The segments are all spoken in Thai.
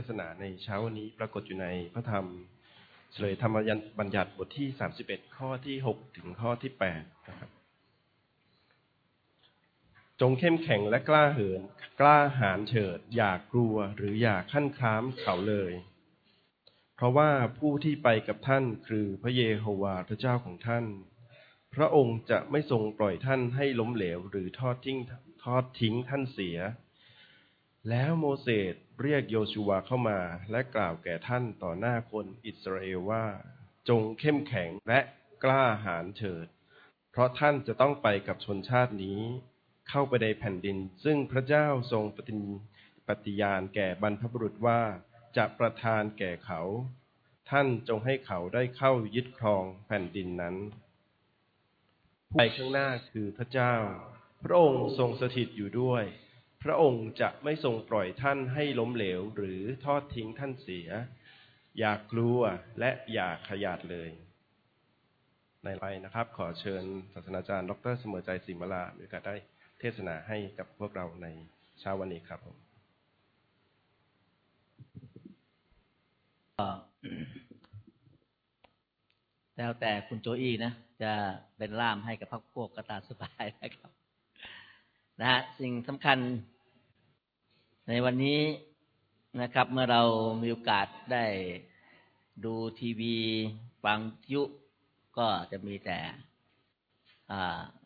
เทศนาในเช้าวันนี้ปรากฏอยู่ในพระธรรมเฉลยธรรมบัญญัติบทที่สามสิบเอ็ดข้อที่หกถึงข้อที่แปดนะครับจงเข้มแข็งและกล้าเหิน กล้าหาญเฉิด อย่ากกลัวหรืออย่าขั้นค้ามเขาเลย เพราะว่าผู้ที่ไปกับท่านคือพระเยโฮวาห์พระเจ้าของท่าน พระองค์จะไม่ทรงปล่อยท่านให้ล้มเหลวหรือทอดทิ้งทอดทิ้งท่านเสีย แล้วโมเสสเรียกโยชูวาเข้ามา และกล่าวแก่ท่านต่อหน้าคนอิสราเอลว่า จงเข้มแข็งและกล้าหาญเถิด เพราะท่านจะต้องไปกับชนชาตินี้ เข้าไปในแผ่นดิน ซึ่งพระเจ้าทรงปฏิปฏิญาณแก่บรรพบุรุษว่าจะประทานแก่เขา ท่านจงให้เขาได้เข้ายึดครองแผ่นดินนั้นไปข้างหน้าคือพระเจ้า พระองค์ทรงสถิตอยู่ด้วย พระองค์จะไม่ทรงปล่อยท่านให้ล้มเหลวหรือทอดทิ้งท่านเสีย อย่ากลัวและอย่าขยาดเลย ในไปนะครับ ขอเชิญศาสนาจารย์ ดรเสมอใจสิมลามีโอกาสได้เทศนาให้กับพวกเราในเช้าวันนี้ครับผมแล้วแต่คุณโจอี้นะ จะเป็นล่ามให้กับพักพวกก็ตาสบายนะครับ นะฮะสิ่งสำคัญ ในวันนี้นะครับ เมื่อเรามีโอกาสได้ดูทีวีฟังยุก็จะมีแต่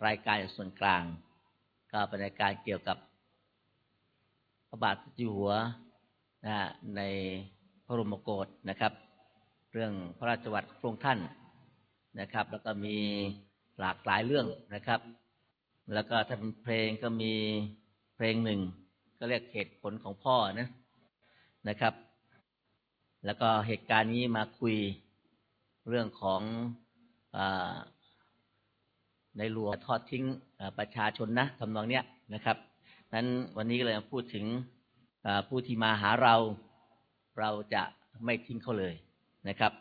รายการส่วนกลาง ก็เป็นรายการเกี่ยวกับพระบาทอยู่หัวนะในพระบรมโกศนะครับ เรื่องพระราชวัตรพระองค์ท่านนะครับ แล้วก็มีหลากหลายเรื่องนะครับ แล้วก็ถ้าเป็นเพลงก็มีเพลงหนึ่ง ก็เรียกเหตุผลของพ่อนะนะครับ แล้วก็เหตุการณ์นี้มาคุยเรื่องของอในหลวงทอดทิ้งประชาชนนะทำนองเนี้ยนะครับนั้นวันนี้ก็เลยพูดถึงผู้ที่มาหาเรา เราจะไม่ทิ้งเขาเลยนะครับ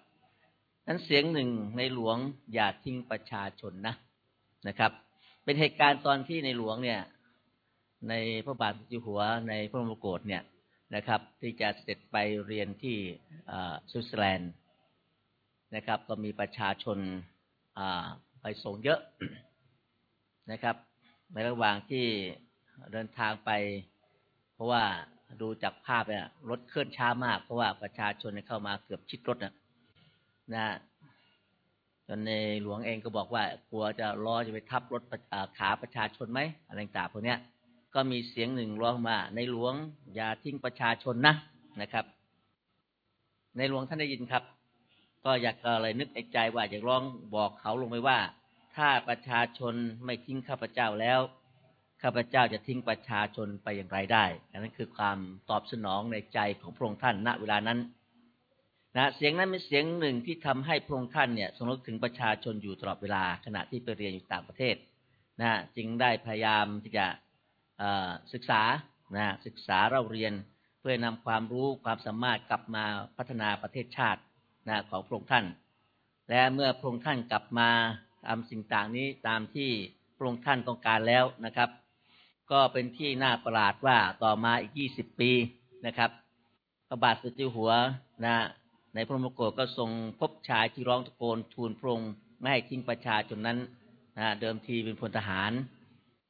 นั้นเสียงหนึ่งในหลวงอย่าทิ้งประชาชนนะนะครับ เป็นเหตุการณ์ตอนที่ในหลวงเนี่ย ในพระบาทอยู่หัวในพระบรมโกศเนี่ยนะครับ ที่จะเสด็จไปเรียนที่สวิตเซอร์แลนด์นะครับ ก็มีประชาชนไปส่งเยอะนะครับ ในระหว่างที่เดินทางไป เพราะว่าดูจากภาพเนี่ยรถเคลื่อนช้ามาก เพราะว่าประชาชนเข้ามาเกือบชิดรถนะนะ จนในหลวงเองก็บอกว่ากลัวจะล้อจะไปทับรถขาประชาชนไหมอะไรต่างพวกนี้ก็มีเสียงหนึ่งร้องมา ในหลวงอย่าทิ้งประชาชนนะนะครับ ในหลวงท่านได้ยินครับ ก็อยากอะไรนึกในใจว่าอยากร้องบอกเขาลงไปว่า ถ้าประชาชนไม่ทิ้งข้าพเจ้าแล้วข้าพเจ้าจะทิ้งประชาชนไปอย่างไรได้อันนั้นคือความตอบสนองในใจของพระองค์ท่านณเวลานั้น นะเสียงนั้นเป็นเสียงหนึ่งที่ทำให้พระองค์ท่านเนี่ยทรงรึกถึงประชาชนอยู่ตลอดเวลาขณะที่ไปเรียนอยู่ต่างประเทศนะจึงได้พยายามที่จะศึกษานะศึกษาเราเรียนเพื่อนำความรู้ความสามารถกลับมาพัฒนาประเทศชาตินะของพระองค์ท่าน และเมื่อพระองค์ท่านกลับมาทำสิ่งต่างนี้ตามที่พระองค์ท่านต้องการแล้วนะครับ ก็เป็นที่น่าประหลาดว่าต่อมาอีกยี่สิบปีนะครับพระบาทสมเด็จหัวนะ ในพระมโกศก็ทรงพบชายที่ร้องตะโกนทูลพระองค์ไม่ให้ทิ้งประชาชนนั้นนะเดิมทีเป็นพลทหาร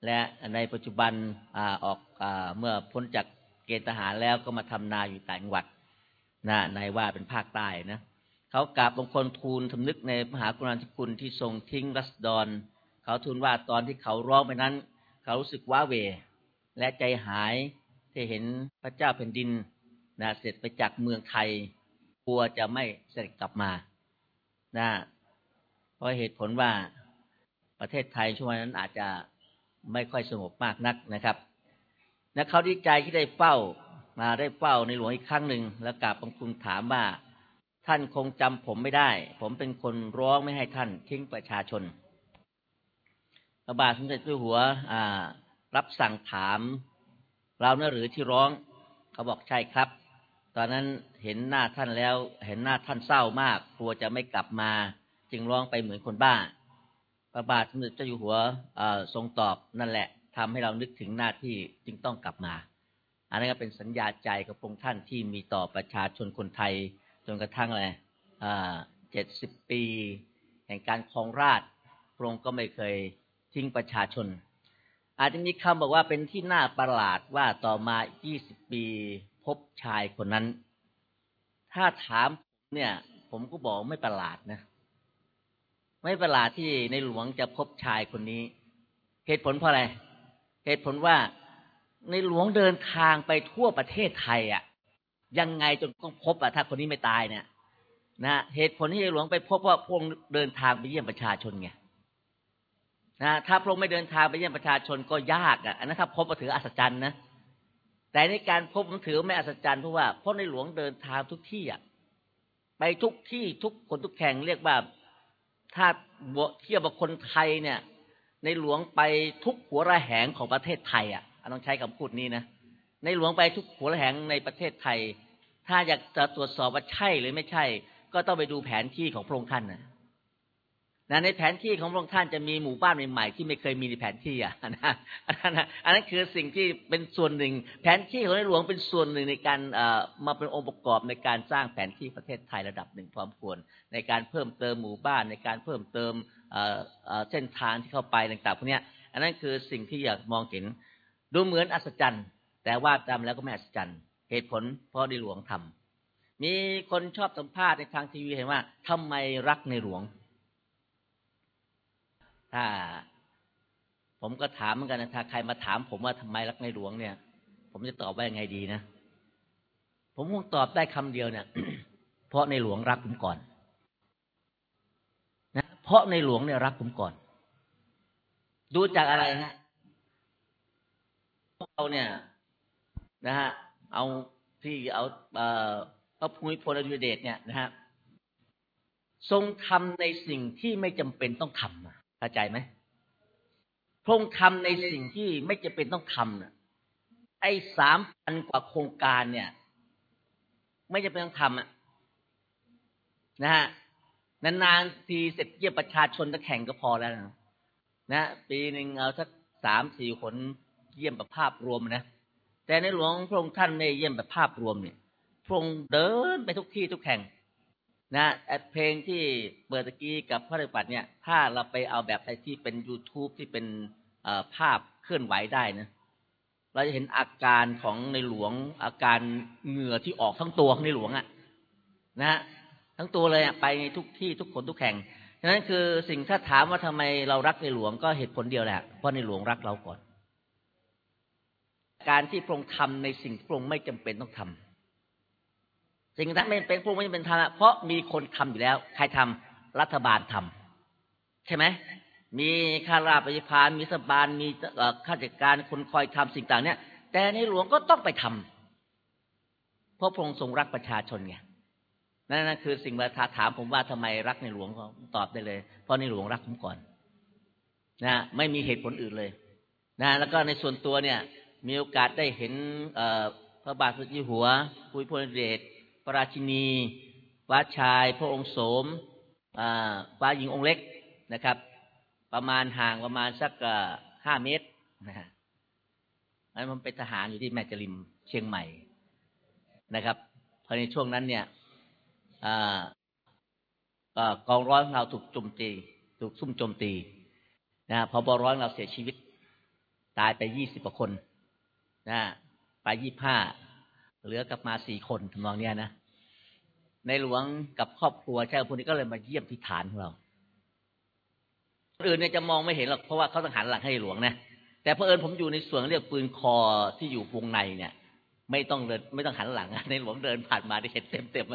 และในปัจจุบันอออกอเมื่อพ้นจากเกณฑ์ทหารแล้วก็มาทำนาอยู่ต่างจังหวัดนะในว่าเป็นภาคใต้นะเขากราบบางคนทูลทำนึกในมหากรุณาธิคุณที่ทรงทิ้งรัสดร เขาทูลว่าตอนที่เขาร้องไปนั้น เขารู้สึกว้าเว และใจหายที่เห็นพระเจ้าแผ่นดินนะเสร็จไปจากเมืองไทย กลัวจะไม่เสด็จกลับมานะเพราะเหตุผลว่าประเทศไทยช่วงนั้นอาจจะไม่ค่อยสงบมากนักนะครับนะเขาดีใจที่ได้เฝ้ามาได้เฝ้าในหลวงอีกครั้งหนึ่งแล้วกราบบังคุณถามว่า ท่านคงจำผมไม่ได้ ผมเป็นคนร้องไม่ให้ท่านทิ้งประชาชนพระบาทสมเด็จพระหัวรับสั่งถามเราเนื้อหรือที่ร้อง เขาบอกใช่ครับ ตอนนั้นเห็นหน้าท่านแล้ว เห็นหน้าท่านเศร้ามากกลัวจะไม่กลับมา จึงร้องไปเหมือนคนบ้า พระบาทสมเด็จเจ้าอยู่หัวทรงตอบนั่นแหละทำให้เรานึกถึงหน้าที่จึงต้องกลับมา อันนั้นก็เป็นสัญญาใจกับพระองค์ท่านที่มีต่อประชาชนคนไทย จนกระทั่งอะไรเจ็ดสิบปี แห่งการครองราชพระองค์ก็ไม่เคยทิ้งประชาชน อาจจะมีคำบอกว่าเป็นที่น่าประหลาดว่าต่อมายี่สิบปี พบชายคนนั้น ถ้าถามเนี่ย ผมก็บอกไม่ประหลาดนะ ไม่ประหลาดที่ในหลวงจะพบชายคนนี้ เหตุผลเพราะอะไร เหตุผลว่าในหลวงเดินทางไปทั่วประเทศไทยอะ่ะ ยังไงจนต้องพบอะถ้าคนนี้ไม่ตายเนี่ยนะเหตุผลที่ในหลวงไปพบว่าพระองค์เดินทางไปเยี่ยมประชาชนไงนะถ้าพระองค์ไม่เดินทางไปเยี่ยมประชาชนก็ยากอะอันนั้นถ้าพบก็ถืออัศจรรย์นะ แต่ในการพบผมถือไม่อัศจรรย์เพราะว่าเพราะในหลวงเดินทางทุกที่อะไปทุกที่ทุกคนทุกแข่งเรียกว่าถ้าเทียบกับคนไทยเนี่ย ในหลวงไปทุกหัวระแหงของประเทศไทยอะต้องใช้คำพูดนี้นะในหลวงไปทุกหัวระแหงในประเทศไทย ถ้าอยากจะตรวจสอบว่าใช่หรือไม่ใช่ ก็ต้องไปดูแผนที่ของพระองค์ท่านนะ นะในแผนที่ของพระองค์ท่านจะมีหมู่บ้านใหม่ๆที่ไม่เคยมีในแผนที่อะนะอันนั้นคือสิ่งที่เป็นส่วนหนึ่ง แผนที่ของในหลวงเป็นส่วนหนึ่งในการมาเป็นองค์ประกอบในการสร้างแผนที่ประเทศไทยระดับหนึ่งพร้อมควร ในการเพิ่มเติมหมู่บ้านในการเพิ่มเติมเส้นทางที่เข้าไปต่างๆพวกนี้อันนั้นคือสิ่งที่อยากมองเห็นดูเหมือนอัศจรรย์ แต่ว่าจำแล้วก็ไม่อัศจรรย์ เหตุผลเพราะในหลวงทำมีคนชอบสัมภาษณ์ในทางทีวีเห็นว่าทำไมรักในหลวง ถ้า ผมก็ถามเหมือนกันนะถ้าใครมาถาม ผมว่าทำไมรักในหลวงเนี่ย ผมจะตอบว่ายังไงดีนะ ผมคงตอบได้คำเดียวเนี่ย เพราะในหลวงรักผมก่อน นะ เพราะในหลวงเนี่ยรักผมก่อน ดูจากอะไรฮะเราเนี่ย นะฮะ เอาที่เอาพระภูมิพลอดุลยเดชเนี่ยนะฮะทรงทำในสิ่งที่ไม่จำเป็นต้องทำ เข้าใจไหมพระองค์ทำในสิ่งที่ไม่จำเป็นต้องทำนะไอ้สามพันกว่าโครงการเนี่ย ไม่จำเป็นต้องทำอะนะฮะนานๆทีเสร็จเยี่ยมประชาชนจะแข่งก็พอแล้วนะนะปีหนึ่งเอาสักสามสี่คนเยี่ยมแบบภาพรวมนะแต่ในหลวงพระองค์ท่านในเยี่ยมแบบภาพรวมเนี่ยพระองค์เดินไปทุกที่ทุกแห่ง นะเพลงที่เปิดตะกี้กับพระฤาษีเนี่ย ถ้าเราไปเอาแบบไอที่เป็น youtube ที่เป็นภาพเคลื่อนไหวได้นะเราจะเห็นอาการของในหลวง อาการเหงื่อที่ออกทั้งตัวในหลวงอะ่ะ นะ ทั้งตัวเลยอะไปทุกที่ทุกคนทุกแห่งฉะนั้นคือสิ่งถ้าถามว่าทำไมเรารักในหลวงก็เหตุผลเดียวแหละเพราะในหลวงรักเราก่อน การที่พระองค์ทำในสิ่งที่พระองค์ไม่จำเป็นต้องทำ สิ่งนั้นไม่เป็นพระองค์ไม่เป็นทำเพราะมีคนทำอยู่แล้ว ใครทำรัฐบาลทำใช่ไหมมีข้าราชการมีสบาลมีข้าราชการคนคอยทำสิ่งต่างเนี่ย แต่ในหลวงก็ต้องไปทำเพราะพระองค์ทรงรักประชาชนไงนั่นคือสิ่งว่าถามผมว่าทำไมรักในหลวงก็ตอบได้เลย เพราะในหลวงรักผมก่อนนะไม่มีเหตุผลอื่นเลยนะแล้วก็ในส่วนตัวเนี่ย มีโอกาสได้เห็นพระบาทสมเด็จหัวภูมิพลอดุลยเดช พระราชินีฟ้าชายพระองค์โสมฟ้าหญิงองค์เล็กนะครับ ประมาณห่างประมาณสักห้าเมตรนะฮะนั้นมันเป็นทหารอยู่ที่แม่จริมเชียงใหม่นะครับพอในช่วงนั้นเนี่ยกองร้อยของเราถูกโจมตี ถูกซุ่มโจมตีนะพอบอร้อยเราเสียชีวิต ตายไปยี่สิบกว่าคนนะไปยี่ห้า เหลือกลับมาสี่คนทำนองเนี้ยนะในหลวงกับครอบครัวชาวพุทธนี้ก็เลยมาเยี่ยมที่ฐานของเราคนอื่นเนี่ยจะมองไม่เห็นหรอกเพราะว่าเขาต้องหันหลังให้หลวงนะแต่เพอเอิญผมอยู่ในส่วนเรียกปืนคอที่อยู่วงในเนี่ย ไม่ต้องเดินไม่ต้องหันหลังในหลวงเดินผ่านมาได้เห็นเต็มเต็ม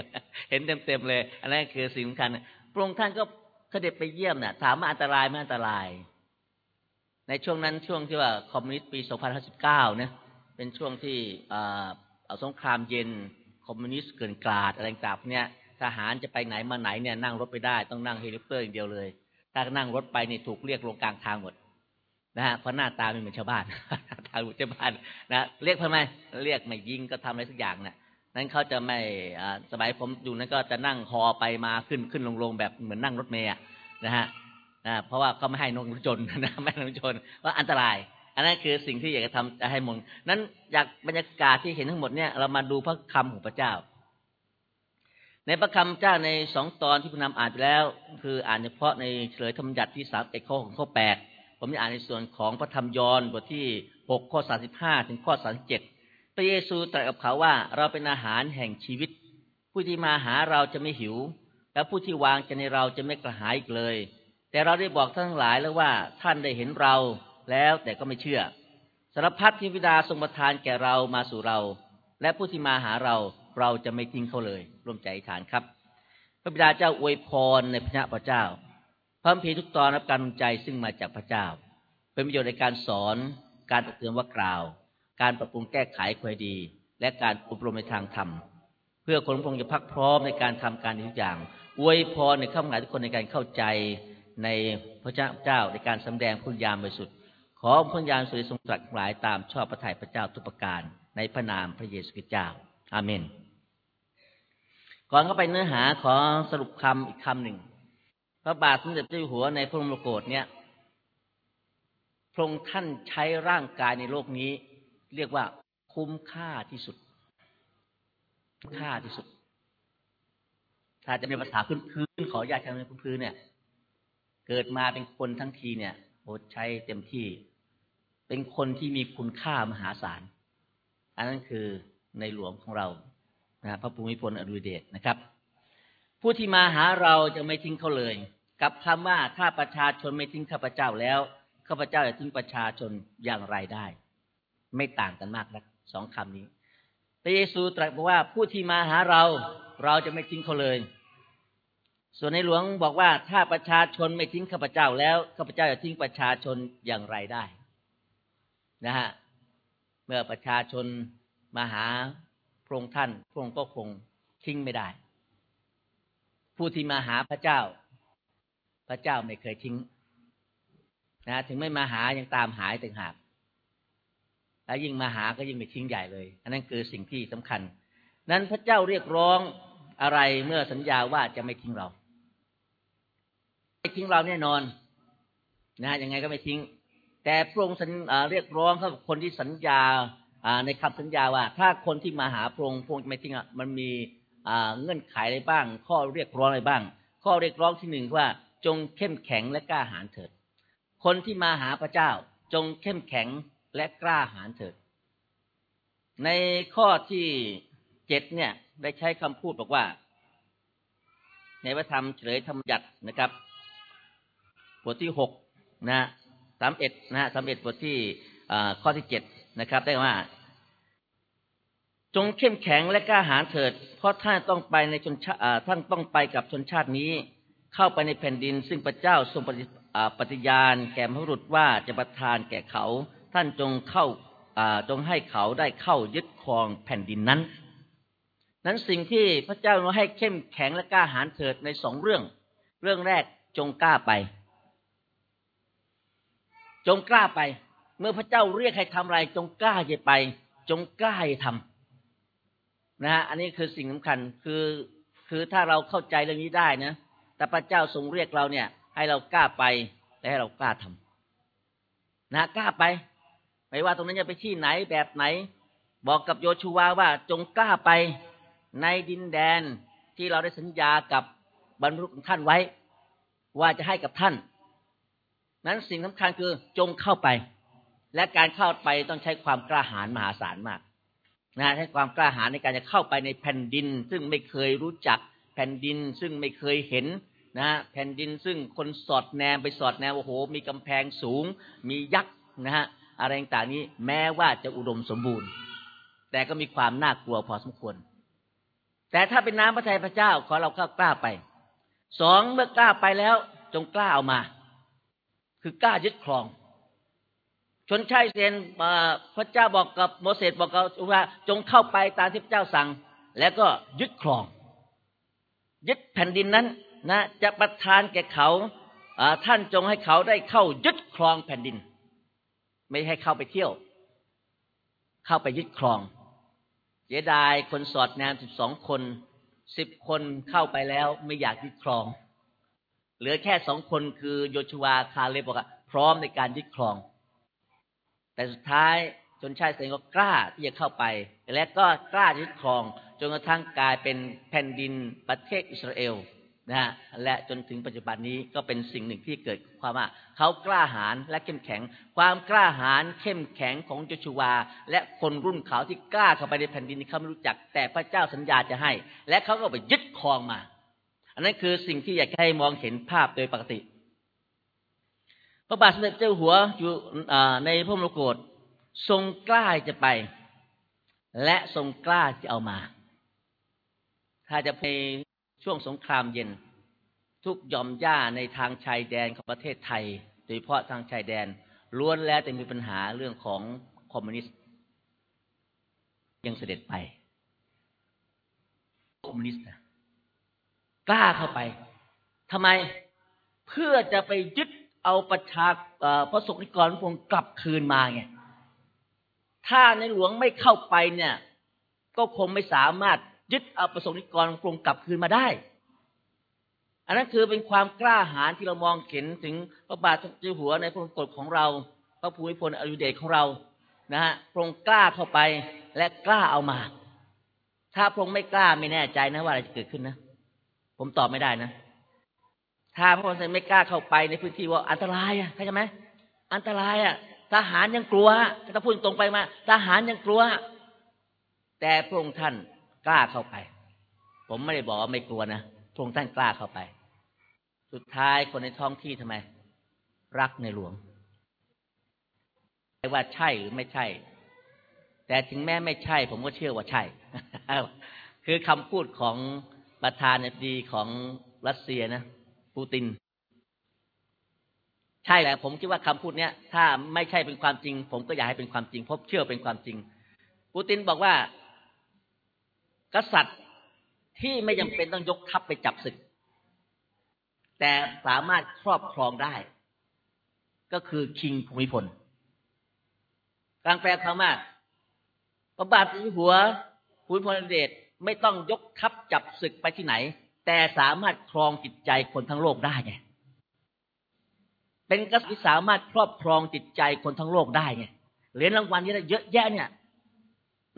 เห็นเต็มเต็มเลย อันนั้นคือสิ่งสำคัญพระองค์ท่านก็เสด็จไปเยี่ยมเนี่ยถามว่าอันตรายไม่อันตราย ในช่วงนั้นช่วงที่ว่าคอมมิวนิสต์ปี 2519เนี่ยเป็นช่วงที่เอา สงครามเย็นคอมมิวนิสต์เกลื่อนกลาดอะไรต่างๆเนี่ยทหารจะไปไหนมาไหนเนี่ยนั่งรถไปได้ต้องนั่งเฮลิคอปเตอร์อย่างเดียวเลย ถ้านั่งรถไปนี่ถูกเรียกลงกลางทางหมดนะฮะเพราะหน้าตาไม่เหมือนชาวบ้านทางชาวบ้านนะเรียกทำไมเรียกไม่ยิงก็ทำอะไรสักอย่างเนะ่ะนั้นเขาจะไม่สมัยผมอยู่นั้นก็จะนั่งฮอไปมาขึ้นขึ้นลงลงแบบเหมือนนั่งรถเมย์นะฮะเพราะว่าเขาไม่ให้นงรถจนนะไม่ให้นงรถจนว่าอันตราย อันนั้นคือสิ่งที่อยากจะทำจะให้มงนั้นจากบรรยากาศที่เห็นทั้งหมดเนี่ยเรามาดูพระคำของพระเจ้า ในพระคำเจ้าในสองตอนที่คุณนำอ่านไปแล้ว คืออ่านเฉพาะในเฉลยธรรมยัติที่สามเอกข้อของข้อแปดผมจะอ่านในส่วนของพระธรรมยอห์นบทที่หกข้อสาสิบห้าถึงข้อสาสิบเจ็ดพระเยซูตรัสกับเขาว่าเราเป็นอาหารแห่งชีวิต ผู้ที่มาหาเราจะไม่หิว และผู้ที่วางใจในเราจะไม่กระหายอีกเลย แต่เราได้บอกท่านทั้งหลายแล้วว่าท่านได้เห็นเรา แล้วแต่ก็ไม่เชื่อ สารพัดที่วิดาทรงประทานแก่เรามาสู่เรา และผู้ที่มาหาเราเราจะไม่ทิ้งเขาเลยร่วมใจฐานครับ พระบิดาเจ้าอวยพรในพระพระเจ้าพระพีทุกตอนรับการใจซึ่งมาจากพระเจ้า เป็นประโยชน์ในการสอน การตักเตือนว่ากล่าว การปรับปรุงแก้ไขความดี และการอบรมในทางธรรม เพื่อคนพงจะพักพร้อมในการทำการทุกอย่าง อวยพรในข้ามหมายทุกคนในการเข้าใจในพระเจ้าในการสำแดงพุญญาณบริสุทธิ์ ขอพระญาณสุริทรงตรัสหลายตามชอบพระทัยพระเจ้าทุกประการในพระนามพระเยซูคริสต์เจ้า อาเมน ก่อนเข้าไปเนื้อหาขอสรุปคำอีกคำหนึ่ง พระบาทสมเด็จเจ้าอยู่หัวในพระบรมโกศเนี่ยพระองค์ท่านใช้ร่างกายในโลกนี้ เรียกว่าคุ้มค่าที่สุด ค่าที่สุด ถ้าจะเป็นภาษาพื้นๆขอญาตใช้ในพื้นๆเนี่ย เกิดมาเป็นคนทั้งทีเนี่ยโอใช้เต็มที่ เป็นคนที่มีคุณค่ามหาศาล อันนั้นคือในหลวงของเรานะพระภูมิพลอดุเดชนะครับ ผู้ที่มาหาเราจะไม่ทิ้งเขาเลย กับคำว่าถ้าประชาชนไม่ทิ้งข้าพเจ้าแล้วข้าพเจ้าจะทิ้งประชาชนอย่างไรได้ ไม่ต่างกันมากนะสองคำนี้พระเยซูตรัสบอกว่าผู้ที่มาหาเราเราจะไม่ทิ้งเขาเลย ส่วนในหลวงบอกว่าถ้าประชาชนไม่ทิ้งข้าพเจ้าแล้วข้าพเจ้าจะทิ้งประชาชนอย่างไรได้ นะฮะเมื่อประชาชนมาหาพระองค์ท่านพระองค์ก็คงทิ้งไม่ได้ ผู้ที่มาหาพระเจ้า พระเจ้าไม่เคยทิ้งนะถึงไม่มาหายังตามหายต่างหากแล้วยิ่งมาหาก็ยิ่งไม่ทิ้งใหญ่เลย อันนั้นคือสิ่งที่สำคัญ นั้นพระเจ้าเรียกร้องอะไรเมื่อสัญญาว่าจะไม่ทิ้งเรา ไม่ทิ้งเราแน่นอน นะยังไงก็ไม่ทิ้ง แต่พระองค์เรียกร้องกับคนที่สัญญาในคำสัญญาว่า ถ้าคนที่มาหาพระองค์พระองค์ไม่ทิ้งมันมีเงื่อนไขอะไรบ้าง ข้อเรียกร้องอะไรบ้าง ข้อเรียกร้องที่หนึ่งว่า จงเข้มแข็งและกล้าหาญเถิด คนที่มาหาพระเจ้า จงเข้มแข็งและกล้าหาญเถิด ในข้อที่เจ็ดเนี่ยได้ใช้คำพูดบอกว่า ในพระธรรมเฉลยธรรมยัตนะครับบทที่หกนะ สามเอ็ดนะฮะสามเอ็ดบทที่ข้อที่เจ็ดนะครับ ได้ว่า จงเข้มแข็งและกล้าหาญเถิด เพราะท่านต้องไปในชนชาท่านต้องไปกับชนชาตินี้ เข้าไปในแผ่นดิน ซึ่งพระเจ้าทรงปฏิญาณ แก่พระบุตว่าจะประทานแก่เขา ท่านจงเข้าจงให้เขาได้เข้ายึดครองแผ่นดินนั้น นั้นสิ่งที่พระเจ้าให้เข้มแข็งและกล้าหาญเถิดในสองเรื่อง เรื่องแรกจงกล้าไป จงกล้าไป เมื่อพระเจ้าเรียกให้ทำอะไร จงกล้าจะไป จงกล้าทำนะฮะอันนี้คือสิ่งสำคัญคือคือถ้าเราเข้าใจเรื่องนี้ได้นะแต่พระเจ้าทรงเรียกเราเนี่ย ให้เรากล้าไปและให้เรากล้าทำนะกล้าไป ไม่ว่าตรงนั้นจะไปที่ไหนแบบไหน บอกกับโยชูวาว่าจงกล้าไปในดินแดนที่เราได้สัญญากับบรรพุของท่านไว้ ว่าจะให้กับท่าน นั้นสิ่งสำคัญคือจงเข้าไป และการเข้าไปต้องใช้ความกล้าหาญมหาศาลมากนะใช้ความกล้าหาญในการจะเข้าไปในแผ่นดิน ซึ่งไม่เคยรู้จักแผ่นดิน ซึ่งไม่เคยเห็นนะแผ่นดินซึ่งคนสอดแนมไปสอดแนมโอ้โห มีกำแพงสูง มียักษ์นะฮะอะไรต่างนี้แม้ว่าจะอุดมสมบูรณ์ แต่ก็มีความน่ากลัวพอสมควร แต่ถ้าเป็นน้ำพระทัยพระเจ้าขอเราเข้ากล้าไปสองเมื่อกล้าไปแล้วจงกล้าเอามา คือกล้ายึดครอง ชนชายเซนพระเจ้าบอกกับโมเสสบอกกับว่าจงเข้าไปตามที่พระเจ้าสั่ง แล้วก็ยึดครอง ยึดแผ่นดินนั้นนะจะประทานแก่เขาท่านจงให้เขาได้เข้ายึดครองแผ่นดิน ไม่ให้เข้าไปเที่ยว เข้าไปยึดครองเสียดายคนสอดแนมสิบสองคนสิบคนเข้าไปแล้วไม่อยากยึดครอง เหลือแค่สองคนคือโยชูวาคาเลบอกว่าพร้อมในการยึดครอง แต่สุดท้ายชนชาติอิสเอลก็กล้าที่จะเข้าไป และก็กล้ายึดครอง จนกระทั่งกลายเป็นแผ่นดินประเทศอิสราเอลนะฮะและจนถึงปัจจุบันนี้ก็เป็นสิ่งหนึ่งที่เกิดความว่าเขากล้าหาญและเข้มแข็ง ความกล้าหาญเข้มแข็งของโยชูวาและคนรุ่นเขาที่กล้าเข้าไปในแผ่นดินที่เขาไม่รู้จัก แต่พระเจ้าสัญญาจะให้ และเขาก็ไปยึดครองมา อันนั้นคือสิ่งที่อยากให้มองเห็นภาพโดยปกติ พระบาทสมเด็จเจ้าหัวอยู่ในพระมรกตทรงกล้าจะไป และทรงกล้าจะเอามา ถ้าจะไปช่วงสงครามเย็น ทุกยอมย่าในทางชายแดนของประเทศไทย โดยเฉพาะทางชายแดนล้วนแล้วแต่มีปัญหาเรื่องของคอมมิวนิสต์ ยังเสด็จไป คอมมิวนิสต์ กล้าเข้าไปทำไมเพื่อจะไปยึดเอาประชาพระสงฆ์นิกรพงกลับคืนมาไงถ้าในหลวงไม่เข้าไปเนี่ย ก็คงไม่สามารถยึดเอาประสงค์นิกรกรงกลับคืนมาได้ อันนั้นคือเป็นความกล้าหาญที่เรามองเห็นถึงพระบาทสมเด็จหัวในพระกฎของเรา พระภูมิพลอดุเดชของเรานะฮะพระองค์กล้าเข้าไปและกล้าเอามา ถ้าพระองค์ไม่กล้าไม่แน่ใจนะว่าอะไรจะเกิดขึ้นนะ ผมตอบไม่ได้นะ ถ้าพระองค์ไม่กล้าเข้าไปในพื้นที่ว่าอันตรายอะเข้าใจไหมอันตรายอะ ทหารยังกลัวถ้าพูดตรงไปมา ทหารยังกลัว แต่พระองค์ท่านกล้าเข้าไป ผมไม่ได้บอกว่าไม่กลัวนะพระองค์ท่านกล้าเข้าไป สุดท้ายคนในท้องที่ทำไม รักในหลวงไม่ว่าใช่หรือไม่ใช่ แต่ถึงแม้ไม่ใช่ ผมก็เชื่อว่าใช่ คือคำพูดของ ประธานาธิบดีของรัสเซียนะปูติน ใช่แหละผมคิดว่าคำพูดเนี้ย ถ้าไม่ใช่เป็นความจริง ผมก็อยากให้เป็นความจริงพราะเชื่อเป็นความจริง ปูตินบอกว่า กษัตริย์ที่ไม่จำเป็นต้องยกทัพไปจับศึก แต่สามารถครอบครองได้ ก็คือคิงภูมิพลการแปลคำว่าพระบาทสมเด็จหัวภูมิพลอดุลยเดช ไม่ต้องยกทัพจับศึกไปที่ไหน แต่สามารถครองจิตใจคนทั้งโลกได้ไงเป็นกษัตริย์ที่สามารถครอบครองจิตใจคนทั้งโลกได้ไงเหรียญรางวัลที่ได้เยอะแยะเนี่ย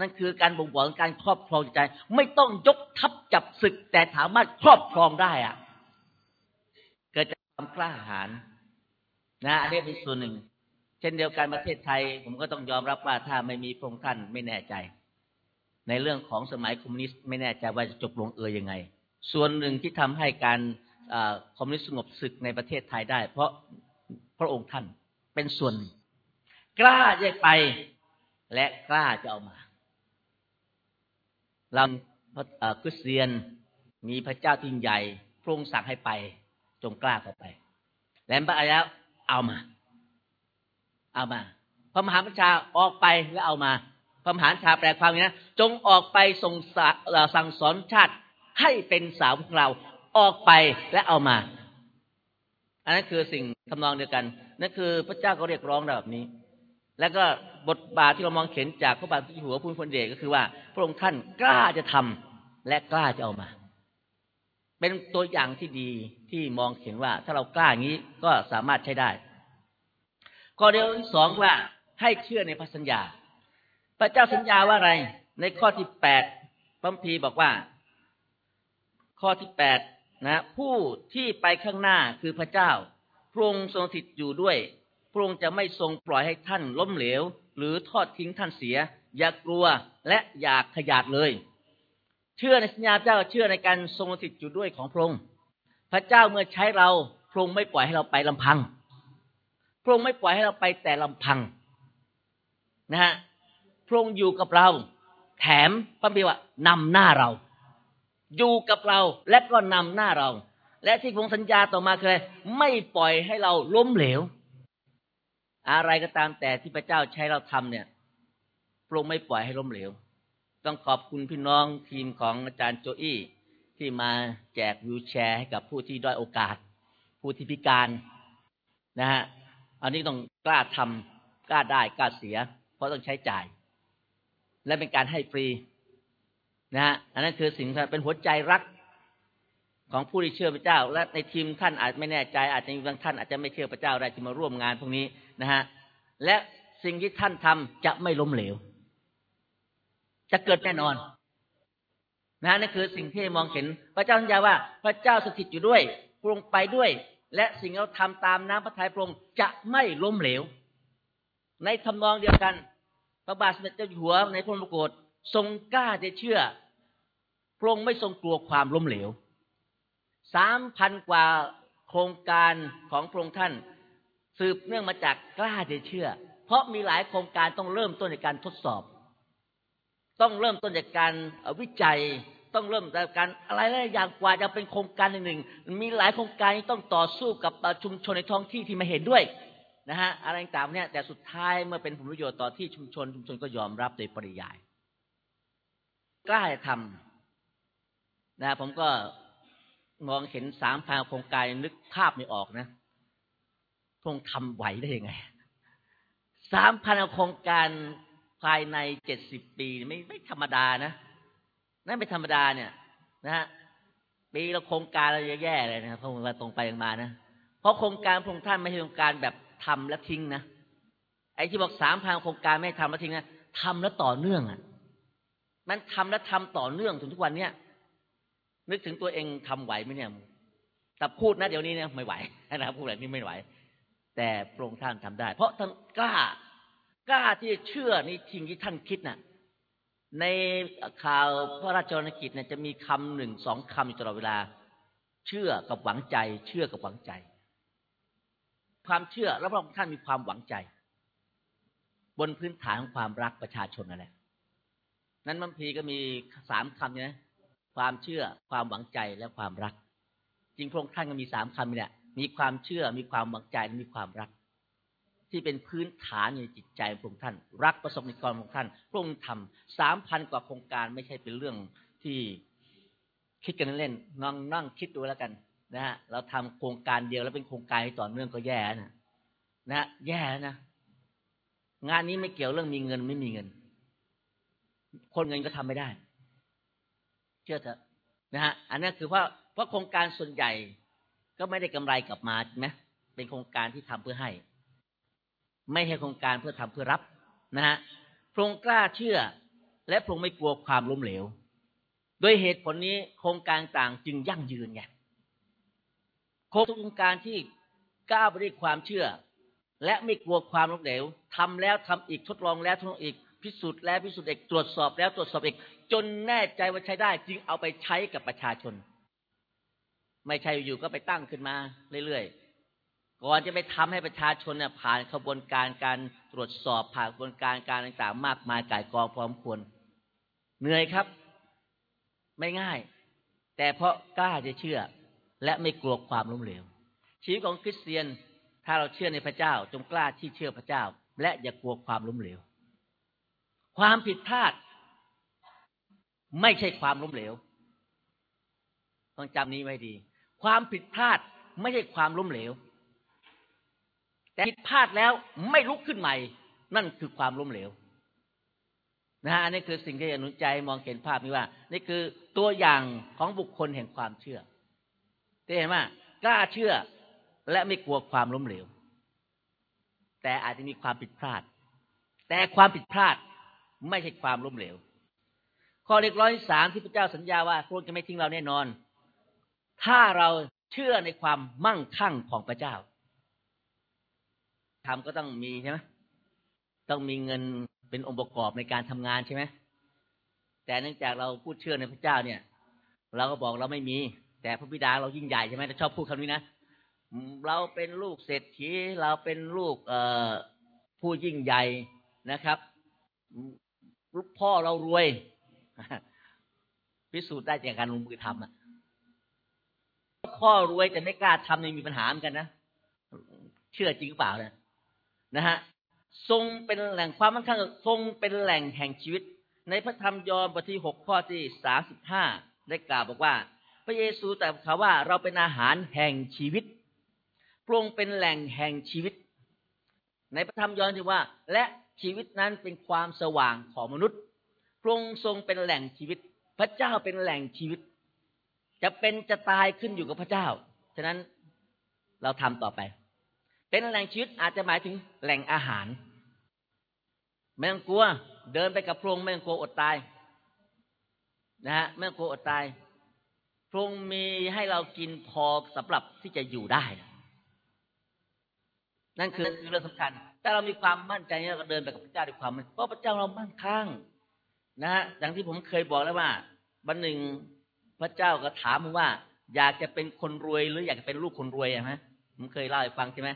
นั่นคือการบ่งบอกการครอบครองจิตใจ ไม่ต้องยกทัพจับศึก แต่สามารถครอบครองได้อะเกิดจากความกล้าหาญนะอันนี้เป็นส่วนหนึ่ง เช่นเดียวกันประเทศไทย ผมก็ต้องยอมรับว่าถ้าไม่มีพระองค์ท่านไม่แน่ใจ ในเรื่องของสมัยคอมมิวนิสต์ไม่แน่ใจว่าจะจบลงเอยยังไง ส่วนหนึ่งที่ทำให้การคอมมิวนิสต์สงบศึกในประเทศไทยได้ เพราะพระองค์ท่านเป็นส่วน กล้าจะไปและกล้าจะเอามาเราคริสเตียนมีพระเจ้าที่ใหญ่พระองค์สั่งให้ไปจงกล้าเข้าไป แล้วพระอาเอามา เอามา พระมหาประชาออกไปแล้วเอามา พระมหาชาแปลความนี้นะจงออกไปส่งสั่งสอนชาติให้เป็นสาวพวกเราออกไปและเอามา อันนั้นคือสิ่งทำนองเดียวกันนั่นคือพระเจ้าก็เรียกร้องแบบนี้ แล้วก็บทบาทที่เรามองเห็นจากพระบาทที่หัวพุทธพลเดชก็คือว่า พระองค์ท่านกล้าจะทำและกล้าจะเอามา เป็นตัวอย่างที่ดีที่มองเห็นว่า ถ้าเรากล้าอย่างนี้ก็สามารถใช้ได้ข้อเดียวที่สองว่าให้เชื่อในพระสัญญา พระเจ้าสัญญาว่าอะไร ในข้อที่แปดพระพีบอกว่า ข้อที่แปดนะผู้ที่ไปข้างหน้าคือพระเจ้า พระองค์ทรงสิทธิ์อยู่ด้วย พระองค์จะไม่ทรงปล่อยให้ท่านล้มเหลว หรือทอดทิ้งท่านเสีย อย่ากลัวและอย่าขยาดเลย เชื่อในสัญญาเจ้าเชื่อในการทรงสิทธิ์อยู่ด้วยของพระองค์พระเจ้าเมื่อใช้เราพระองค์ไม่ปล่อยให้เราไปลำพัง พระองค์ไม่ปล่อยให้เราไปแต่ลำพัง นะฮะ พระองค์อยู่กับเรา แถมพระบิว่านำหน้าเรา อยู่กับเราและก็นำหน้าเรา และที่พระองค์สัญญาต่อมาคือไม่ปล่อยให้เราล้มเหลว อะไรก็ตามแต่ที่พระเจ้าใช้เราทำเนี่ยพระองค์ไม่ปล่อยให้ล้มเหลว ต้องขอบคุณพี่น้องทีมของอาจารย์โจอี้ที่มาแจกวิวแชร์ให้กับผู้ที่ด้อยโอกาส ผู้ที่พิการนะฮะอันนี้ต้องกล้าทำกล้าได้กล้าเสีย เพราะต้องใช้จ่าย และเป็นการให้ฟรีนะฮะอันนั้นคือสิ่งที่เป็นหัวใจรักของผู้ที่เชื่อพระเจ้า และในทีมท่านอาจไม่แน่ใจ อาจจะมีบางท่านอาจจะไม่เชื่อพระเจ้าได้ที่มาร่วมงานพวกนี้นะฮะและสิ่งที่ท่านทำจะไม่ล้มเหลว จะเกิดแน่นอนนะนั่นคือสิ่งที่มองเห็นพระเจ้าสัญญาว่า พระเจ้าสถิตอยู่ด้วยพระองค์ไปด้วย และสิ่งเราทำตามน้ำพระทัยพระองค์จะไม่ล้มเหลว ในทำนองเดียวกัน ระบาทสมเด็จเจ้าอยู่หัวในพระมรโกศทรงกล้าจะเชื่อ พระองค์ไม่ทรงกลัวความล้มเหลวสามพันกว่าโครงการของพระองค์ท่าน สืบเนื่องมาจากกล้าจะเชื่อ เพราะมีหลายโครงการต้องเริ่มต้นจากการทดสอบ ต้องเริ่มต้นจากการวิจัยต้องเริ่มจากการอะไรหลายอย่างกว่าจะเป็นโครงการหนึ่งมีหลายโครงการที่ต้องต่อสู้กับชุมชนในท้องที่ที่ไม่เห็นด้วย นะฮะอะไรต่างเนี่ยแต่สุดท้ายเมื่อเป็นผลประโยชน์ต่อที่ชุมชน ชุมชนก็ยอมรับโดยปริยาย กล้าทำนะผมก็มองเห็นสามพันโครงการนึกภาพไม่ออกนะพงทำไหวได้ยังไงสามพันโครงการภายในเจ็ดสิบปีไม่ไม่ธรรมดานะนั่นไม่ธรรมดาเนี่ย นะฮะปีละโครงการเราแย่เลยนะเพราะว่าตรงไปยังมานะเพราะโครงการพงท่านไม่ใช่โครงการแบบ ทำแล้วทิ้งนะไอ้ที่บอกสามพันโครงการไม่ทำแล้วทิ้งนะทำแล้วต่อเนื่องอะ มันทำแล้วทำต่อเนื่องถึงทุกวันเนี้ยนึกถึงตัวเองทำไหวไหมเนี่ยแต่พูดนะเดี๋ยวนี้เนี่ยไม่ไหวนะพูดแบบนี้ไม่ไหว แต่พระองค์ท่านทำได้ เพราะท่านกล้ากล้าที่จะเชื่อในสิ่งที่ท่านคิดน่ะ ในข่าวพระราชวรณกิจเนี่ยจะมีคำหนึ่งสองคำอยู่ตลอดเวลา เชื่อกับหวังใจ เชื่อกับหวังใจ ความเชื่อแล้วพระองค์ท่านมีความหวังใจ บนพื้นฐานของความรักประชาชนนั่นแหละนั้นมัมพีก็มีสามคำเนี่ยความเชื่อความหวังใจและความรัก จริงพระองค์ท่านก็มีสามคำเนี่ยมีความเชื่อมีความหวังใจมีความรัก ที่เป็นพื้นฐานในจิตใจพระองค์ท่าน รักประสบนิกรของท่านพระองค์ทำสามพันกว่าโครงการไม่ใช่เป็นเรื่องที่คิดกันเล่นนั่งนั่งคิดดูแล้วกัน นะฮะเราทำโครงการเดียวแล้วเป็นโครงการต่อเนื่องก็แย่นะนะแย่นะงานนี้ไม่เกี่ยวเรื่องมีเงินไม่มีเงิน คนเงินก็ทำไม่ได้ เชื่อเถอะนะฮะอันนี้คือเพราะเพราะโครงการส่วนใหญ่ก็ไม่ได้กำไรกลับมาใช่ไหมเป็นโครงการที่ทำเพื่อให้ ไม่ใช่โครงการเพื่อทำเพื่อรับนะฮะพรงกล้าเชื่อ และพรงไม่กลัวความล้มเหลว โดยเหตุผลนี้โครงการต่างจึงยั่งยืนไง ครงการที่กล้าไปด้วยความเชื่อ และไม่กลัวความล้มเหลวทำแล้วทำอีกทดลองแล้วทดลองอีกพิสูจน์แล้วพิสูจน์อีกตรวจสอบแล้วตรวจสอบอีก จนแน่ใจว่าใช้ได้ จึงเอาไปใช้กับประชาชน ไม่ใช่อยู่ก็ไปตั้งขึ้นมาเรื่อยๆก่อนจะไปทำให้ประชาชนเนี่ยผ่านขบวนการการตรวจสอบผ่านกระบวนการการต่างๆ มากมายก่ายกองพร้อมควรเหนื่อยครับ ไม่ง่าย แต่เพราะกล้าจะเชื่อ และไม่กลัวความล้มเหลว ชีวิตของคริสเตียนถ้าเราเชื่อในพระเจ้า จงกล้าที่เชื่อพระเจ้า และอย่ากลัวความล้มเหลว ความผิดพลาด ไม่ใช่ความล้มเหลวต้องจำนี้ไว้ดี ความผิดพลาดไม่ใช่ความล้มเหลว แต่ผิดพลาดแล้วไม่ลุกขึ้นใหม่ นั่นคือความล้มเหลวนะฮะอันนี้คือสิ่งที่อนุใจมองเห็นภาพนี้ว่า นี่คือตัวอย่างของบุคคลแห่งความเชื่อ ที่เห็นว่ากล้าเชื่อและไม่กลัวความล้มเหลว แต่อาจจะมีความผิดพลาด แต่ความผิดพลาดไม่ใช่ความล้มเหลว ข้อเรียกร้อยสามที่พระเจ้าสัญญาว่าพระองค์จะไม่ทิ้งเราแน่นอน ถ้าเราเชื่อในความมั่งคั่งของพระเจ้าทำก็ต้องมีใช่ไหมต้องมีเงินเป็นองค์ประกอบในการทำงานใช่ไหมแต่เนื่องจากเราพูดเชื่อในพระเจ้าเนี่ย เราก็บอกเราไม่มี แต่พระบิดาเรายิ่งใหญ่ใช่ไหมเราชอบพูดคำนี้นะเราเป็นลูกเศรษฐีเราเป็นลูกเอ่อผู้ยิ่งใหญ่นะครับลูกพ่อเรารวย พิสูจน์ได้จากการลงมือทำอะพ่อรวยแต่ไม่กล้าทำนี่มีปัญหาเหมือนกันนะเชื่อจริงเปล่าเนี่ยนะฮะทรงเป็นแหล่งความมั่งคั่งทรงเป็นแหล่งแห่งชีวิต ในพระธรรมยอห์นบทที่หกข้อที่สามสิบห้าได้กล่าวบอกว่า ระเยซูแต่เขาว่าเราเป็นอาหารแห่งชีวิตพระองค์เป็นแหล่งแห่งชีวิต ในพระธรรมยอห์นที่ว่า และชีวิตนั้นเป็นความสว่างของมนุษย์พระองค์ทรงเป็นแหล่งชีวิต พระเจ้าเป็นแหล่งชีวิต จะเป็นจะตายขึ้นอยู่กับพระเจ้า ฉะนั้นเราทำต่อไป เป็นแหล่งชีวิตอาจจะหมายถึงแหล่งอาหารไม่ต้องกลัว เดินไปกับพระองค์ไม่ต้องกลัวอดตายนะฮะไม่ต้องกลัวอดตาย พรงมีให้เรากินพอสำหรับที่จะอยู่ได้ นั่นคือเรื่องสำคัญ ถ้าเรามีความมั่นใจเราก็เดินไปกับพระเจ้าด้วยความเพราะพระเจ้าเรามั่งคั่งนะฮะอย่างที่ผมเคยบอกแล้วว่าวันหนึ่งพระเจ้าก็ถามผมว่า อยากจะเป็นคนรวยหรืออยากจะเป็นลูกคนรวยอะฮะผมเคยเล่าให้ฟังใช่ไหม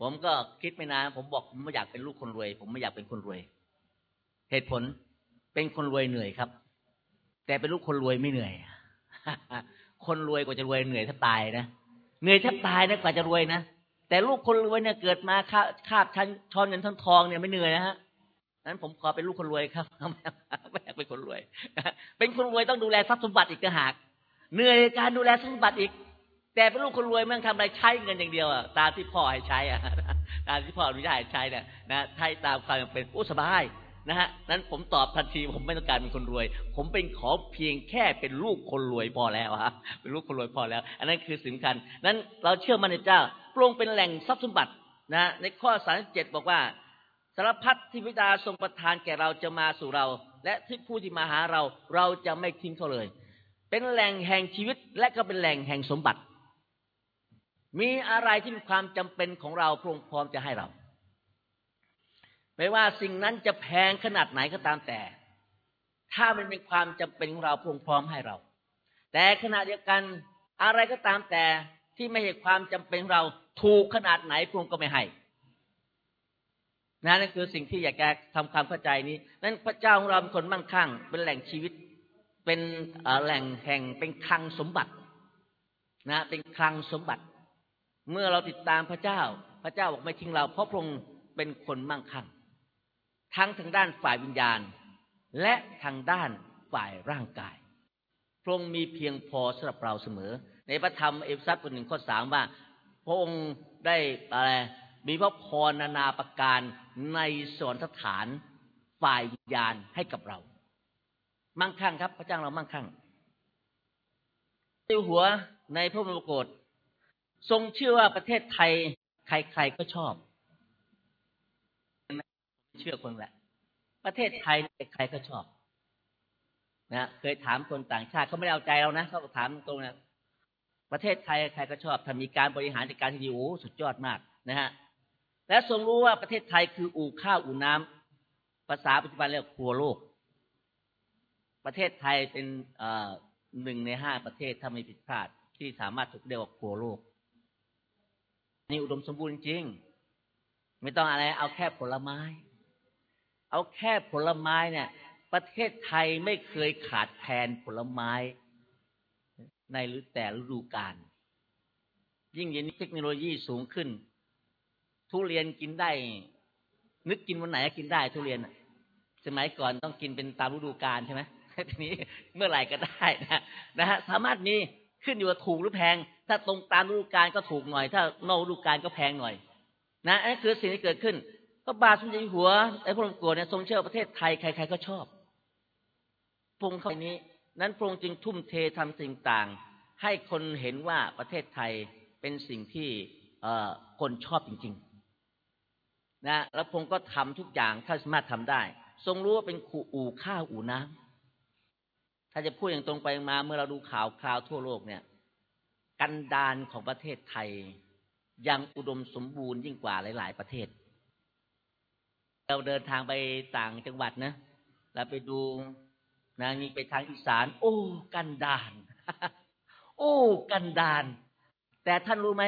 ผมก็คิดไม่นานผมบอกผมไม่อยากเป็นลูกคนรวย ผมไม่อยากเป็นคนรวย เหตุผลเป็นคนรวยเหนื่อยครับ แต่เป็นลูกคนรวยไม่เหนื่อย คนรวยกว่าจะรวยเหนื่อยแทบตายนะเหนื่อยแทบตายนะกว่าจะรวยนะแต่ลูกคนรวยเนี่ยเกิดมาคาคาบชั้นช้อนเงินช้อนทองเนี่ยไม่เหนื่อยนะฮะนั้นผมขอเป็นลูกคนรวยครับไม่อยากเป็นคนรวย เป็นคนรวยต้องดูแลทรัพย์สมบัติอีกต่างหากเหนื่อยการดูแลทรัพย์สมบัติอีก แต่เป็นลูกคนรวยไม่อทำอะไรใช้เงินอย่างเดียวอะตามที่พ่อให้ใช้อะตามที่พ่ออนุญาตให้ใช้เนี่ยนะใช้ตามความเป็นโอ้สบาย นะฮะนั้นผมตอบทันทีผมไม่ต้องการเป็นคนรวย ผมเป็นขอเพียงแค่เป็นลูกคนรวยพอแล้วฮะเป็นลูกคนรวยพอแล้ว อันนั้นคือสำคัญนั้นเราเชื่อมั่นในเจ้าพระองค์เป็นแหล่งทรัพย์สมบัตินะในข้อสามเจ็ดบอกว่าสารพัดที่พิดาทรงประทานแก่เราจะมาสู่เรา และที่ผู้ที่มาหาเราเราจะไม่ทิ้งเขาเลย เป็นแหล่งแห่งชีวิตและก็เป็นแหล่งแห่งสมบัติ มีอะไรที่มีความจำเป็นของเราพระองค์พร้อมจะให้เรา ไม่ว่าสิ่งนั้นจะแพงขนาดไหนก็ตามแต่ ถ้ามันเป็นความจำเป็นของเราพงพร้อมให้เรา แต่ขณะเดียวกันอะไรก็ตามแต่ที่ไม่ใช่ความจำเป็นเราถูกขนาดไหนพงก็ไม่ให้นั่นคือสิ่งที่อยากจะทำความเข้าใจนี้ นั้นพระเจ้าของเราเป็นคนมั่งคั่ง เป็นแหล่งชีวิต เป็นแหล่งแห่งเป็นคลังสมบัตินะ เป็นคลังสมบัติ เมื่อเราติดตามพระเจ้า พระเจ้าบอกไม่ทิ้งเรา เพราะพระองค์เป็นคนมั่งคั่ง ทั้งทางด้านฝ่ายวิญญาณ และทางด้านฝ่ายร่างกาย พระองค์มีเพียงพอสำหรับเราเสมอ ในพระธรรมเอเฟซัสบทหนึ่งข้อสามว่า พระองค์ได้อะไรมีพระพรนานาประการในสวรรคสถานฝ่ายวิญญาณให้กับเรา มั่งคั่งครับ พระเจ้าเรามั่งคั่งติวหัวในพระมรโกศทรงเชื่อว่าประเทศไทยใครๆก็ชอบ เชื่อคนแหละ ประเทศไทยใครก็ชอบนะเคยถามคนต่างชาติเขาไม่ได้เอาใจเรานะเขาก็ถามตรงนะประเทศไทยใครก็ชอบถ้ามีการบริหารจัดการที่ดีโอ้สุดยอดมากนะฮะและทรงรู้ว่าประเทศไทยคืออู่ข้าวอู่น้ำภาษาปัจจุบันเรียกครัวโลก ประเทศไทยเป็นหนึ่งในห้าประเทศถ้าไม่ผิดพลาด ที่สามารถถูกเรียกว่าครัวโลกนี่อุดมสมบูรณ์จริง ไม่ต้องอะไรเอาแค่ผลไม้ เอาแค่ผลไม้เนี่ย ประเทศไทยไม่เคยขาดแคลนผลไม้ ในหรือแต่ฤดูกาลยิ่งเย็นนี้เทคโนโลยีสูงขึ้น ทุเรียนกินได้ นึกกินวันไหนก็กินได้ ทุเรียนสมัยก่อนต้องกินเป็นตามฤดูกาลใช่ไหมทีนี้เมื่อไหร่ก็ได้นะนะฮะสามารถมีขึ้นอยู่ว่าถูกหรือแพง ถ้าตรงตามฤดูกาลก็ถูกหน่อย ถ้านอกฤดูกาลก็แพงหน่อย นะอันนี้คือสิ่งที่เกิดขึ้น ก็บาทสมเด็จหัวไอ้พระองค์โกรธเนี่ยทรงเชื่อประเทศไทยใคร ๆ ก็ชอบพงค์เขานี้ นั้นพระองค์จึงทุ่มเททำสิ่งต่าง ให้คนเห็นว่าประเทศไทยเป็นสิ่งที่คนชอบจริง ๆ นะ แล้วพงก็ทำทุกอย่างถ้าสามารถทำได้ ทรงรู้ว่าเป็นขู่อู่ข้าวอู่น้ำถ้าจะพูดอย่างตรงไปมาเมื่อเราดูข่าวคราวทั่วโลกเนี่ย กันดานของประเทศไทยยังอุดมสมบูรณ์ยิ่งกว่าหลาย ๆ ประเทศ เราเดินทางไปต่างจังหวัดนะเราไปดูนะมีไปทางอีสาน โอ้ กันดาน โอ้ กันดาน แต่ท่านรู้ไหม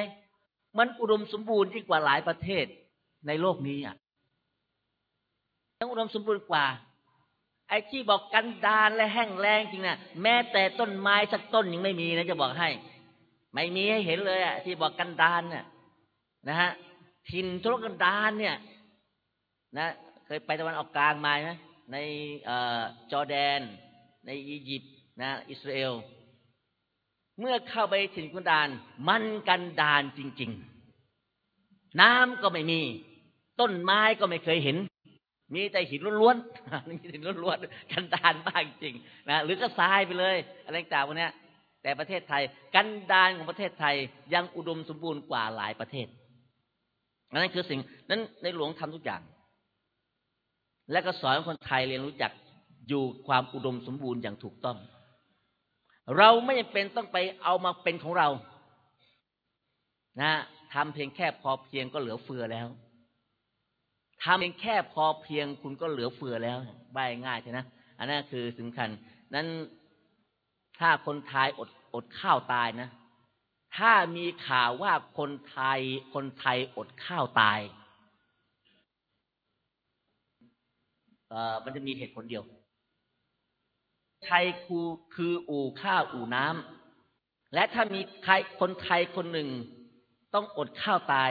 มันอุดมสมบูรณ์ยิ่งกว่าหลายประเทศในโลกนี้อะต้งอุดมสมบูรณ์กว่า ไอ้ที่บอกกันดานและแห้งแล้งจริงนะแม้แต่ต้นไม้สักต้นยังไม่มีนะจะบอกให้ ไม่มีให้เห็นเลยอะที่บอกกันดานเนี่ยนะฮะถิ่นทุรกันดานเนี่ย นะเคยไปตะวันออกกลางมาไหมในจอร์แดน ในอียิปต์นะอิสราเอล เมื่อเข้าไปถิ่นกันดาน มันกันดานจริง ๆ น้ำก็ไม่มี ต้นไม้ก็ไม่เคยเห็น มีแต่หินล้วนๆมีหินล้วนๆกันดานมากจริงนะหรือก็ทรายไปเลย อะไรต่างๆพวกนี้แต่ประเทศไทย กันดานของประเทศไทยยังอุดมสมบูรณ์กว่าหลายประเทศนั่นคือสิ่งนั้นในหลวงทำทุกอย่าง และก็สอนคนไทยเรียนรู้จักอยู่ความอุดมสมบูรณ์อย่างถูกต้อง เราไม่จำเป็นต้องไปเอามาเป็นของเรา นะทำเพียงแค่พอเพียงก็เหลือเฟือแล้วทำเพียงแค่พอเพียงคุณก็เหลือเฟือแล้วใบง่ายใช่นะอันนั้นคือสำคัญ นั้นถ้าคนไทยอดอดข้าวตายนะ ถ้ามีข่าวว่าคนไทยคนไทยอดข้าวตายเอ่อ มันจะมีเหตุผลเดียวไทยคือคืออู่ข้าวอู่น้ำและถ้ามีใครคนไทยคนหนึ่ง ต้องอดข้าวตาย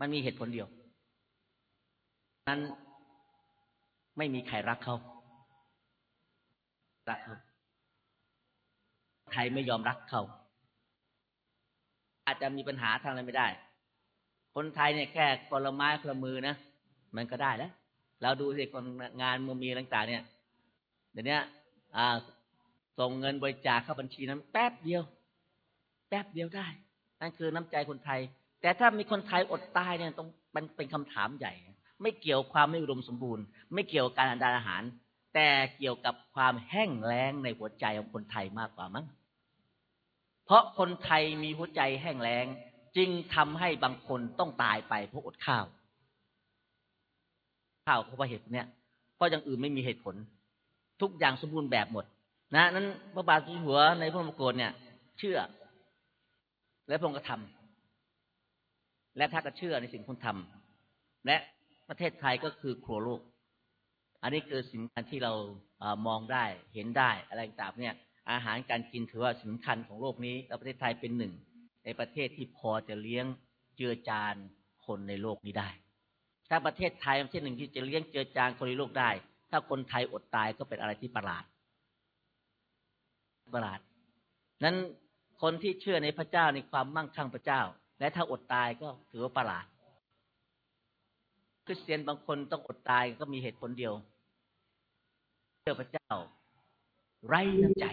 มันมีเหตุผลเดียว นั้นไม่มีใครรักเขารักเขาไทยไม่ยอมรักเขา อาจจะมีปัญหาทางอะไรไม่ได้ คนไทยเนี่ยแค่คนละไม้คนละมือนะ มันก็ได้แล้ว เราดูสิคนงานมือมีต่างๆ เนี่ยเดี๋ยวนี้อ่า ส่งเงินบริจาคเข้าบัญชีนั้น แป๊บเดียว แป๊บเดียวได้ นั่นคือน้ำใจคนไทย แต่ถ้ามีคนไทยอดตายเนี่ยต้องมันเป็นคำถามใหญ่ ไม่เกี่ยวความไม่อุดมสมบูรณ์ ไม่เกี่ยวกับการดานอาหาร แต่เกี่ยวกับความแห้งแล้งในหัวใจของคนไทยมากกว่ามั้งเพราะคนไทยมีหัวใจแห้งแล้ง จึงทำให้บางคนต้องตายไปเพราะอดข้าว ข้าวเพราะเหตุเนี้ยเพราะอย่างอื่นไม่มีเหตุผล ทุกอย่างสมบูรณ์แบบหมด นะนั้นพระบาทสมเด็จหัวในพระมรโกศเนี่ย เชื่อ และพระองค์ก็ทำและถ้าก็เชื่อในสิ่งคุณทำและประเทศไทยก็คือครัวโลก อันนี้คือสิ่งที่เรามองได้เห็นได้อะไรต่างเนี่ย อาหารการกินถือว่าสำคัญของโลกนี้แล้วประเทศไทยเป็นหนึ่ง ในประเทศที่พอจะเลี้ยงเจือจานคนในโลกนี้ได้ ถ้าประเทศไทยประเทศหนึ่งที่จะเลี้ยงเจือจานคนในโลกได้ ถ้าคนไทยอดตายก็เป็นอะไรที่ประหลาด ประหลาด นั้นคนที่เชื่อในพระเจ้าในความมั่งคั่งพระเจ้า และถ้าอดตายก็ถือว่าประหลาด คริสเตียนบางคนต้องอดตายก็มีเหตุผลเดียว เชื่อพระเจ้า ไร้น้ำใจ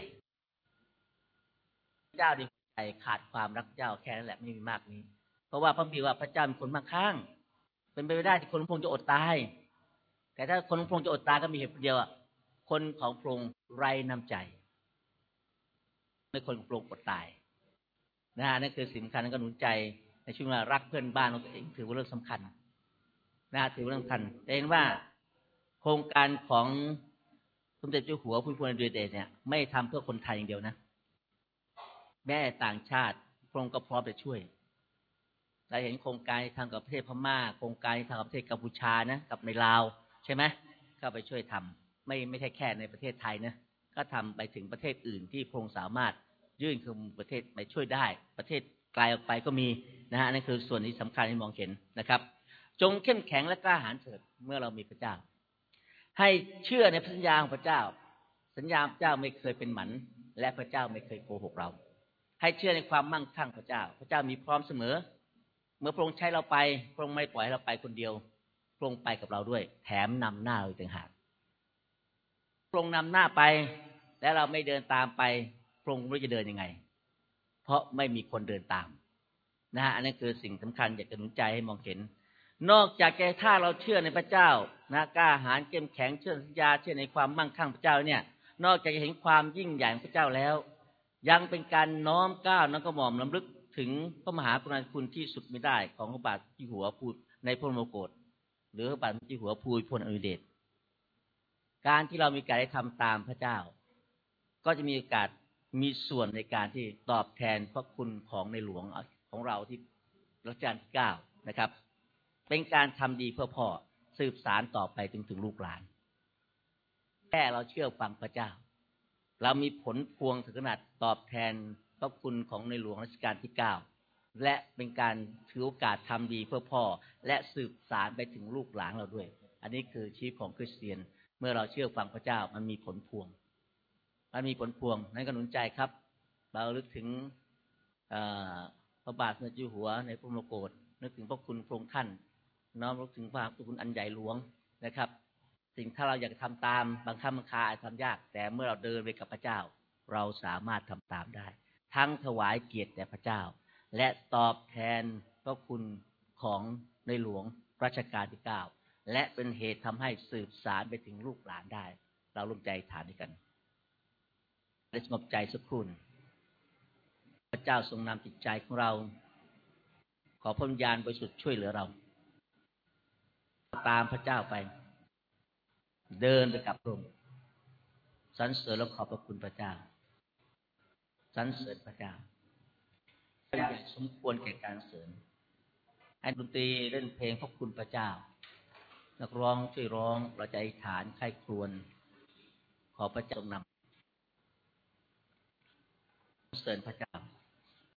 พระเจ้าในใจขาดความรักเจ้าแค่นั้นแหละไม่มีมากนี้ เพราะว่าพระบิดว่าพระเจ้าเป็นคนมั่งคั่ง เป็นไปไม่ได้ที่คนพงจะอดตาย แต่ถ้าคนพงจะอดตายก็มีเหตุเดียวอะคนของพงค์ไร้น้ำใจไม่คนของพงค์อดตายนะฮะนั่นคือสิ่งสำคัญนั่นก็หนุนใจในช่วงเวลารักเพื่อนบ้านของตัวเองถือว่าเรื่องสำคัญนะถือว่าเรื่องสำคัญเห็นว่าโครงการของสมเด็จเจ้าหัวพุทธพลเดชเนี่ยไม่ทำเพื่อคนไทยอย่างเดียวนะแม่ต่างชาติพระองค์ก็พร้อมจะช่วย เราเห็นโครงการทางกับประเทศพม่า โครงการทางกับประเทศกัมพูชานะ กับในลาวใช่ไหมก็ไปช่วยทำไม่ไม่ใช่แค่ในประเทศไทยนะก็ทำไปถึงประเทศอื่นที่พงสามารถยื่นคือประเทศไปช่วยได้ ประเทศไกลออกไปก็มีนะฮะนั่นคือส่วนที่สำคัญที่มองเห็นนะครับ จงเข้มแข็งและกล้าหาญเถิดเมื่อเรามีพระเจ้า ให้เชื่อในสัญญาของพระเจ้า สัญญาพระเจ้าไม่เคยเป็นหมัน และพระเจ้าไม่เคยโกหกเรา ให้เชื่อในความมั่งคั่งพระเจ้า พระเจ้ามีพร้อมเสมอ เมื่อพระองค์ใช้เราไป พระองค์ไม่ปล่อยให้เราไปคนเดียว พระองค์ไปกับเราด้วย แถมนำหน้าเราต่างหาก พระองค์นำหน้าไปและเราไม่เดินตามไป พระองค์ไม่รู้จะเดินยังไง เพราะไม่มีคนเดินตามนะฮะอันนั้นคือสิ่งสำคัญอยากจะหนุนใจให้มองเห็น นอกจากแกถ้าเราเชื่อในพระเจ้านะกล้าหาญเข้มแข็งเชื่อสัญญาเชื่อในความมั่งคั่งพระเจ้าเนี่ย นอกจากจะเห็นความยิ่งใหญ่ของพระเจ้าแล้ว ยังเป็นการน้อมก้าวน้อมกระหม่อมลำลึก ถึงพระมหากรุณาธิคุณที่สุดไม่ได้ของพระบาทที่หัวพูดในพระมโกศหรือพระบาทที่หัวพูดพลอนุเดชการที่เรามีการได้ทำตามพระเจ้า ก็จะมีโอกาสมีส่วนในการที่ตอบแทนพระคุณของในหลวงของเราที่รัชกาลที่เก้านะครับ เป็นการทำดีเพื่อพ่อสืบสารต่อไปถึงถึงลูกหลานแค่เราเชื่อฟังพระเจ้า เรามีผลพวงถึงขนาดตอบแทน พระคุณของในหลวงรัชกาลที่เก้าและเป็นการถือโอกาสทำดีเพื่อพ่อ และสืบสารไปถึงลูกหลานเราด้วย อันนี้คือชีวิตของคริสเตียน เมื่อเราเชื่อฟังพระเจ้ามันมีผลพวง มันมีผลพวงนั้นก็หนุนใจครับ เราลึกถึงพระบาทสมเด็จอยู่หัวในพระมรโกศนึกถึงพระคุณพระองค์ท่าน น้อมรึกถึงพระคุณอันใหญ่หลวงนะครับ สิ่งถ้าเราอยากทำตามบางครั้งบางคาอาจทำยาก แต่เมื่อเราเดินไปกับพระเจ้า เราสามารถทำตามได้ ทั้งถวายเกียรติแด่พระเจ้า และตอบแทนพระคุณของในหลวงรัชกาลที่เก้าและเป็นเหตุทำให้สืบสารไปถึงลูกหลานได้ เราร่วมใจฐานด้วยกันได้สงบใจสักครู่พระเจ้าทรงนำจิตใจของเรา ขอพรญญาณบริสุทธิ์ช่วยเหลือเรา ตามพระเจ้าไป เดินไปกับพระองค์สรรเสริญและขอบพระคุณพระเจ้า สรรเสริญพระเจ้าอย่าสมควรแก่การเสริญให้ดนตรีเล่นเพลงพระคุณพระเจ้า นักร้องช่วยร้องเราจะอธิษฐานใครครวญขอพระเจ้าทรงนำเสริญพระเจ้า